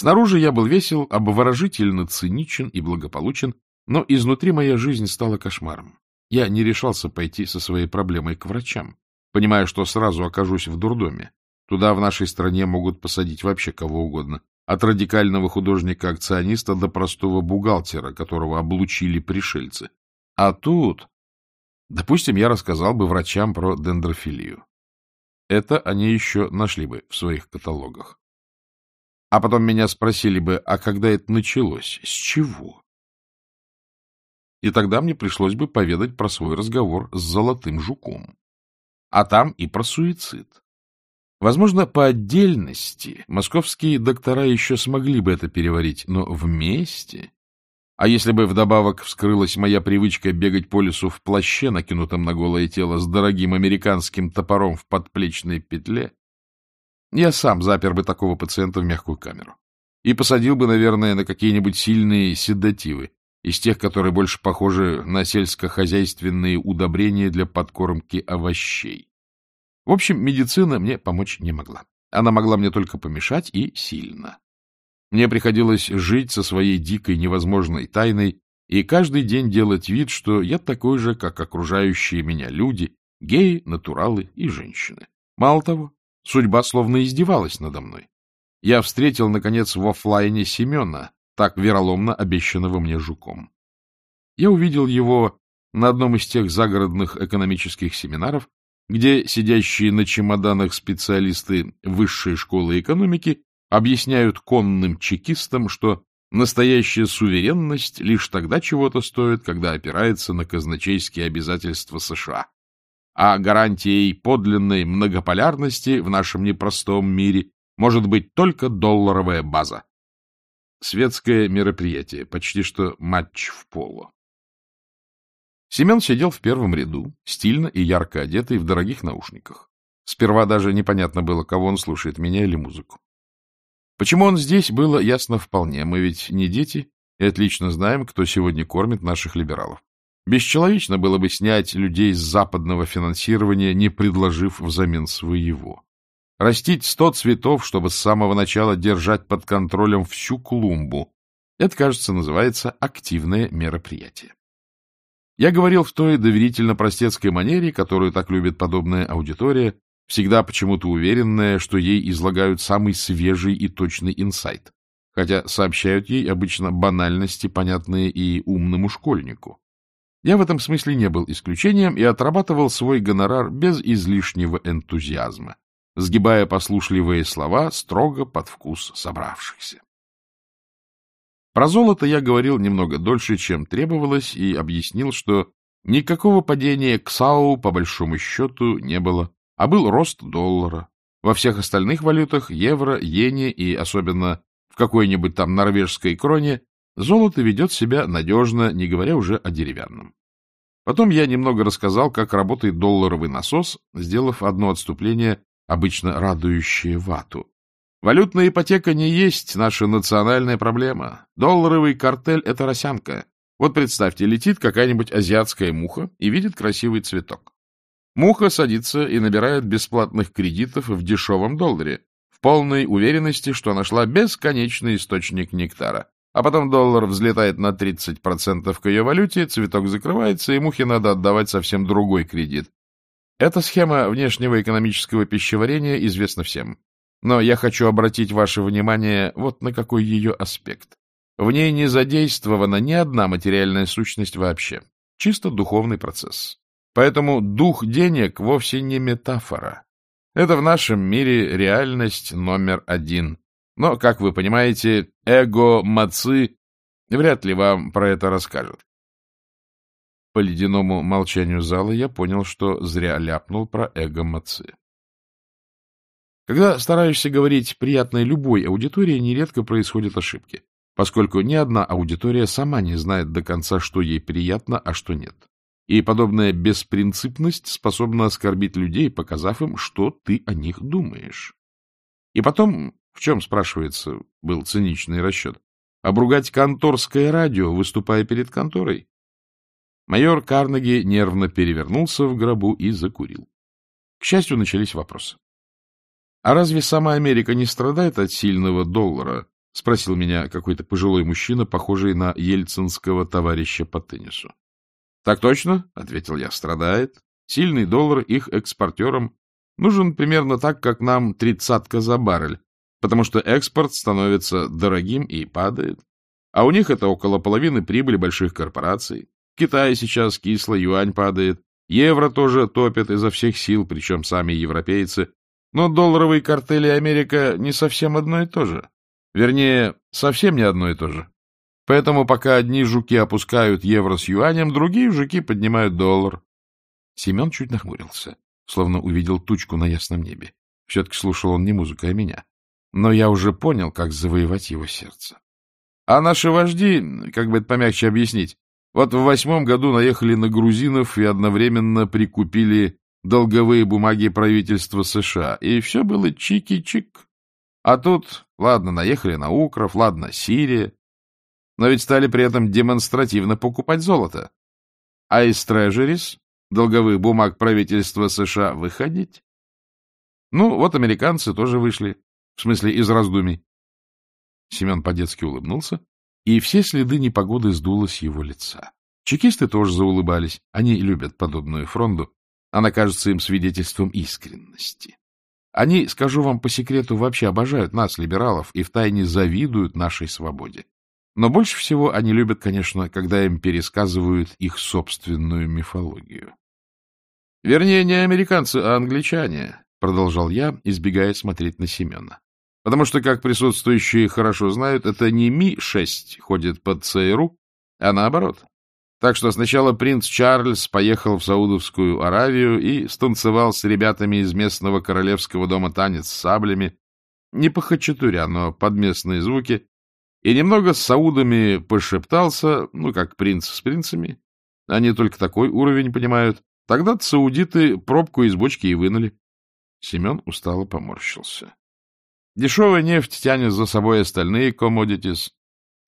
Снаружи я был весел, обворожительно циничен и благополучен, но изнутри моя жизнь стала кошмаром. Я не решался пойти со своей проблемой к врачам, понимая, что сразу окажусь в дурдоме. Туда в нашей стране могут посадить вообще кого угодно, от радикального художника-акциониста до простого бухгалтера, которого облучили пришельцы. А тут... Допустим, я рассказал бы врачам про дендрофилию. Это они еще нашли бы в своих каталогах. А потом меня спросили бы, а когда это началось, с чего? И тогда мне пришлось бы поведать про свой разговор с золотым жуком. А там и про суицид. Возможно, по отдельности московские доктора еще смогли бы это переварить, но вместе... А если бы вдобавок вскрылась моя привычка бегать по лесу в плаще, накинутом на голое тело, с дорогим американским топором в подплечной петле, я сам запер бы такого пациента в мягкую камеру. И посадил бы, наверное, на какие-нибудь сильные седативы, из тех, которые больше похожи на сельскохозяйственные удобрения для подкормки овощей. В общем, медицина мне помочь не могла. Она могла мне только помешать и сильно. Мне приходилось жить со своей дикой невозможной тайной и каждый день делать вид, что я такой же, как окружающие меня люди, геи, натуралы и женщины. Мало того, судьба словно издевалась надо мной. Я встретил, наконец, в офлайне Семена, так вероломно обещанного мне жуком. Я увидел его на одном из тех загородных экономических семинаров, где сидящие на чемоданах специалисты высшей школы экономики объясняют конным чекистам, что настоящая суверенность лишь тогда чего-то стоит, когда опирается на казначейские обязательства США. А гарантией подлинной многополярности в нашем непростом мире может быть только долларовая база. Светское мероприятие, почти что матч в поло. Семен сидел в первом ряду, стильно и ярко одетый, в дорогих наушниках. Сперва даже непонятно было, кого он слушает, меня или музыку. Почему он здесь, было ясно вполне. Мы ведь не дети и отлично знаем, кто сегодня кормит наших либералов. Бесчеловечно было бы снять людей с западного финансирования, не предложив взамен своего. Растить сто цветов, чтобы с самого начала держать под контролем всю клумбу. Это, кажется, называется активное мероприятие. Я говорил в той доверительно-простецкой манере, которую так любит подобная аудитория, всегда почему-то уверенная, что ей излагают самый свежий и точный инсайт, хотя сообщают ей обычно банальности, понятные и умному школьнику. Я в этом смысле не был исключением и отрабатывал свой гонорар без излишнего энтузиазма, сгибая послушливые слова строго под вкус собравшихся. Про золото я говорил немного дольше, чем требовалось, и объяснил, что никакого падения к САУ по большому счету не было, а был рост доллара. Во всех остальных валютах, евро, иене и особенно в какой-нибудь там норвежской кроне, золото ведет себя надежно, не говоря уже о деревянном. Потом я немного рассказал, как работает долларовый насос, сделав одно отступление, обычно радующее вату. Валютная ипотека не есть наша национальная проблема. Долларовый картель — это росянка. Вот представьте, летит какая-нибудь азиатская муха и видит красивый цветок. Муха садится и набирает бесплатных кредитов в дешевом долларе, в полной уверенности, что нашла бесконечный источник нектара. А потом доллар взлетает на 30% к ее валюте, цветок закрывается, и мухе надо отдавать совсем другой кредит. Эта схема внешнего экономического пищеварения известна всем. Но я хочу обратить ваше внимание вот на какой ее аспект. В ней не задействована ни одна материальная сущность вообще. Чисто духовный процесс. Поэтому дух денег вовсе не метафора. Это в нашем мире реальность номер один. Но, как вы понимаете, эго-мацы вряд ли вам про это расскажут. По ледяному молчанию зала я понял, что зря ляпнул про эго-мацы. Когда стараешься говорить приятной любой аудитории, нередко происходят ошибки, поскольку ни одна аудитория сама не знает до конца, что ей приятно, а что нет. И подобная беспринципность способна оскорбить людей, показав им, что ты о них думаешь. И потом, в чем, спрашивается, был циничный расчет? Обругать конторское радио, выступая перед конторой? Майор Карнеги нервно перевернулся в гробу и закурил. К счастью, начались вопросы. А разве сама Америка не страдает от сильного доллара, — спросил меня какой-то пожилой мужчина, похожий на ельцинского товарища по теннису. — Так точно, — ответил я, — страдает. Сильный доллар их экспортерам нужен примерно так, как нам тридцатка за баррель, потому что экспорт становится дорогим и падает. А у них это около половины прибыли больших корпораций. В Китае сейчас кисло, юань падает, евро тоже топят изо всех сил, причем сами европейцы. Но долларовые картели Америка не совсем одно и то же. Вернее, совсем не одно и то же. Поэтому пока одни жуки опускают евро с юанем, другие жуки поднимают доллар. Семен чуть нахмурился, словно увидел тучку на ясном небе. Все-таки слушал он не музыку, а меня. Но я уже понял, как завоевать его сердце. А наши вожди, как бы это помягче объяснить, вот в восьмом году наехали на грузинов и одновременно прикупили долговые бумаги правительства США, и все было чики-чик. А тут, ладно, наехали на Укров, ладно, Сирия, но ведь стали при этом демонстративно покупать золото. А из трежерис, долговых бумаг правительства США, выходить? Ну, вот американцы тоже вышли, в смысле из раздумий. Семен по-детски улыбнулся, и все следы непогоды сдуло с его лица. Чекисты тоже заулыбались, они любят подобную фронду, она кажется им свидетельством искренности. Они, скажу вам по секрету, вообще обожают нас, либералов, и втайне завидуют нашей свободе. Но больше всего они любят, конечно, когда им пересказывают их собственную мифологию. Вернее, не американцы, а англичане, — продолжал я, избегая смотреть на Семена. Потому что, как присутствующие хорошо знают, это не Ми-6 ходит под ЦРУ, а наоборот. Так что сначала принц Чарльз поехал в Саудовскую Аравию и станцевал с ребятами из местного королевского дома танец с саблями, не по хачатуря, но под местные звуки, и немного с саудами пошептался, ну, как принц с принцами. Они только такой уровень понимают. Тогда саудиты пробку из бочки и вынули. Семен устало поморщился. Дешевая нефть тянет за собой остальные commodities.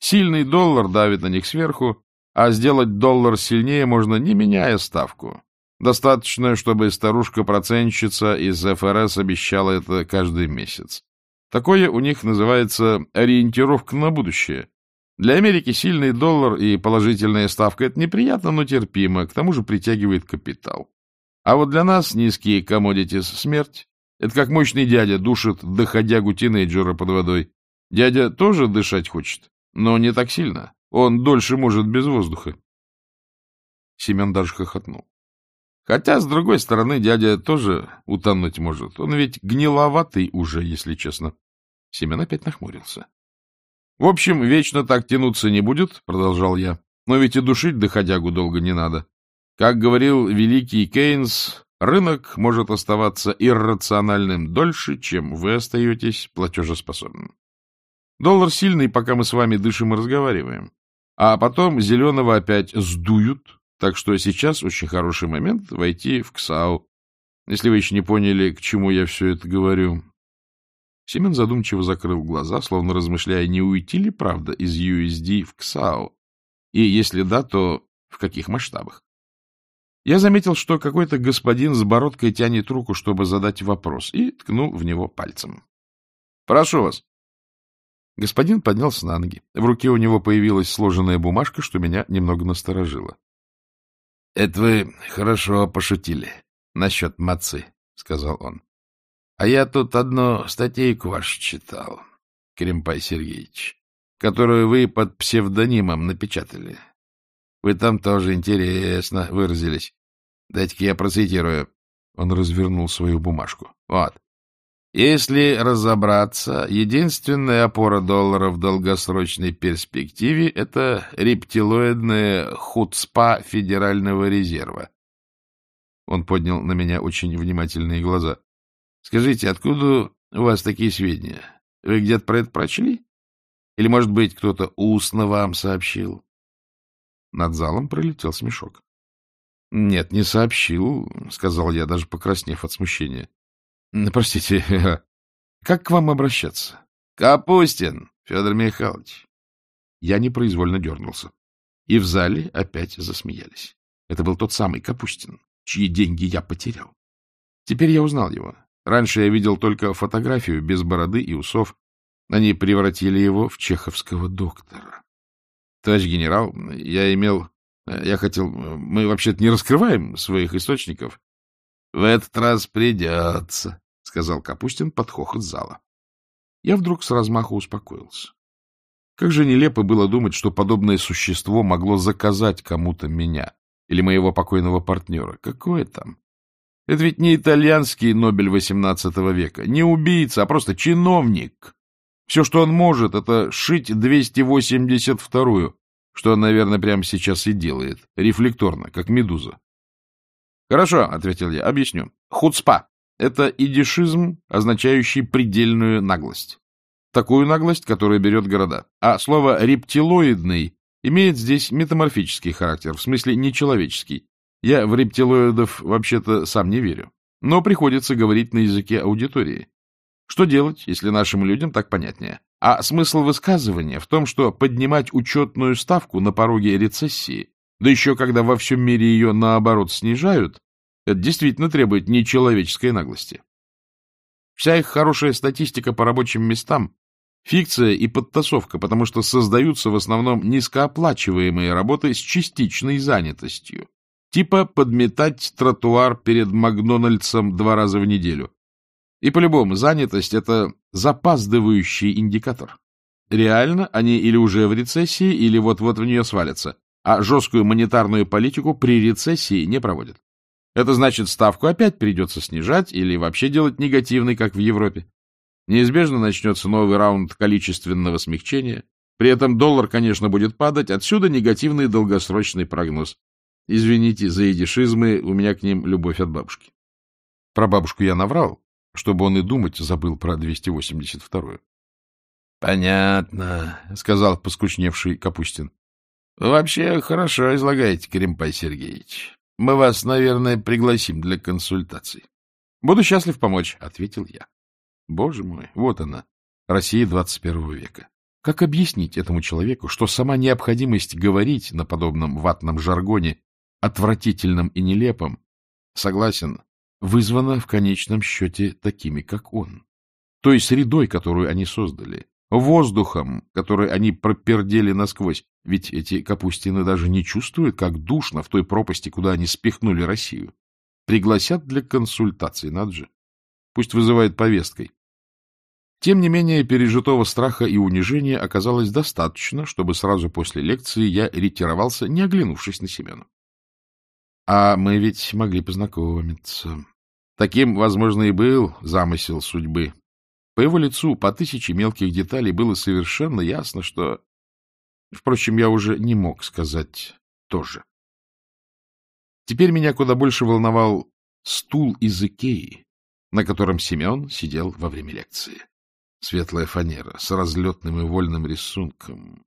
Сильный доллар давит на них сверху, а сделать доллар сильнее можно, не меняя ставку. Достаточно, чтобы старушка-процентщица из ФРС обещала это каждый месяц. Такое у них называется ориентировка на будущее. Для Америки сильный доллар и положительная ставка – это неприятно, но терпимо, к тому же притягивает капитал. А вот для нас низкие комодитис – смерть. Это как мощный дядя душит доходягу тинейджера под водой. Дядя тоже дышать хочет, но не так сильно. Он дольше может без воздуха. Семен даже хохотнул. Хотя, с другой стороны, дядя тоже утонуть может. Он ведь гниловатый уже, если честно. Семен опять нахмурился. — В общем, вечно так тянуться не будет, — продолжал я. — Но ведь и душить доходягу долго не надо. Как говорил великий Кейнс, рынок может оставаться иррациональным дольше, чем вы остаетесь платежеспособным. Доллар сильный, пока мы с вами дышим и разговариваем. А потом зеленого опять сдуют, так что сейчас очень хороший момент войти в КСАУ, если вы еще не поняли, к чему я все это говорю. Семен задумчиво закрыл глаза, словно размышляя, не уйти ли правда из USD в КСАУ, и если да, то в каких масштабах. Я заметил, что какой-то господин с бородкой тянет руку, чтобы задать вопрос, и ткнул в него пальцем. — Прошу вас. Господин поднялся на ноги. В руке у него появилась сложенная бумажка, что меня немного насторожило. — Это вы хорошо пошутили насчет мацы, — сказал он. — А я тут одну статейку вашу читал, Кремпай Сергеевич, которую вы под псевдонимом напечатали. Вы там тоже интересно выразились. Дайте-ка я процитирую. Он развернул свою бумажку. Вот. Если разобраться, единственная опора доллара в долгосрочной перспективе — это рептилоидная хуцпа Федерального резерва. Он поднял на меня очень внимательные глаза. — Скажите, откуда у вас такие сведения? Вы где-то про это прочли? Или, может быть, кто-то устно вам сообщил? Над залом пролетел смешок. — Нет, не сообщил, — сказал я, даже покраснев от смущения. — Простите, как к вам обращаться? — Капустин, Федор Михайлович. Я непроизвольно дернулся. И в зале опять засмеялись. Это был тот самый Капустин, чьи деньги я потерял. Теперь я узнал его. Раньше я видел только фотографию без бороды и усов, Они превратили его в чеховского доктора. Товарищ генерал, я имел... Я хотел... Мы вообще-то не раскрываем своих источников. — В этот раз придется, — сказал Капустин под хохот зала. Я вдруг с размаху успокоился. Как же нелепо было думать, что подобное существо могло заказать кому-то меня или моего покойного партнера. Какое там? Это ведь не итальянский Нобель XVIII века, не убийца, а просто чиновник. Все, что он может, это шить 282-ю, что он, наверное, прямо сейчас и делает, рефлекторно, как медуза. Хорошо, — ответил я, — объясню. Хуцпа — это идишизм, означающий предельную наглость. Такую наглость, которая берет города. А слово «рептилоидный» имеет здесь метаморфический характер, в смысле нечеловеческий. Я в рептилоидов вообще-то сам не верю. Но приходится говорить на языке аудитории. Что делать, если нашим людям так понятнее? А смысл высказывания в том, что поднимать учетную ставку на пороге рецессии, да еще когда во всем мире ее, наоборот, снижают, это действительно требует нечеловеческой наглости. Вся их хорошая статистика по рабочим местам — фикция и подтасовка, потому что создаются в основном низкооплачиваемые работы с частичной занятостью. Типа подметать тротуар перед Макдональдсом два раза в неделю. И по-любому, занятость — это запаздывающий индикатор. Реально они или уже в рецессии, или вот-вот в нее свалятся, а жесткую монетарную политику при рецессии не проводят. Это значит, ставку опять придется снижать или вообще делать негативной, как в Европе. Неизбежно начнется новый раунд количественного смягчения. При этом доллар, конечно, будет падать. Отсюда негативный долгосрочный прогноз. Извините за идишизмы, у меня к ним любовь от бабушки. Про бабушку я наврал, чтобы он и думать забыл про 282-ю. — Понятно, — сказал поскучневший Капустин. — Вообще хорошо излагаете, Кремпай Сергеевич. Мы вас, наверное, пригласим для консультаций. — Буду счастлив помочь, — ответил я. Боже мой, вот она, Россия 21 века. Как объяснить этому человеку, что сама необходимость говорить на подобном ватном жаргоне, отвратительном и нелепом, согласен, вызвана в конечном счете такими, как он, той средой, которую они создали, воздухом, который они пропердели насквозь, ведь эти Капустины даже не чувствуют, как душно в той пропасти, куда они спихнули Россию. Пригласят для консультаций, надо же. Пусть вызывает повесткой. Тем не менее, пережитого страха и унижения оказалось достаточно, чтобы сразу после лекции я ретировался, не оглянувшись на Семена. А мы ведь могли познакомиться. Таким, возможно, и был замысел судьбы. По его лицу, по тысяче мелких деталей было совершенно ясно, что... Впрочем, я уже не мог сказать тоже. Теперь меня куда больше волновал стул из Икеи, на котором Семен сидел во время лекции. Светлая фанера с разлетным и вольным рисунком.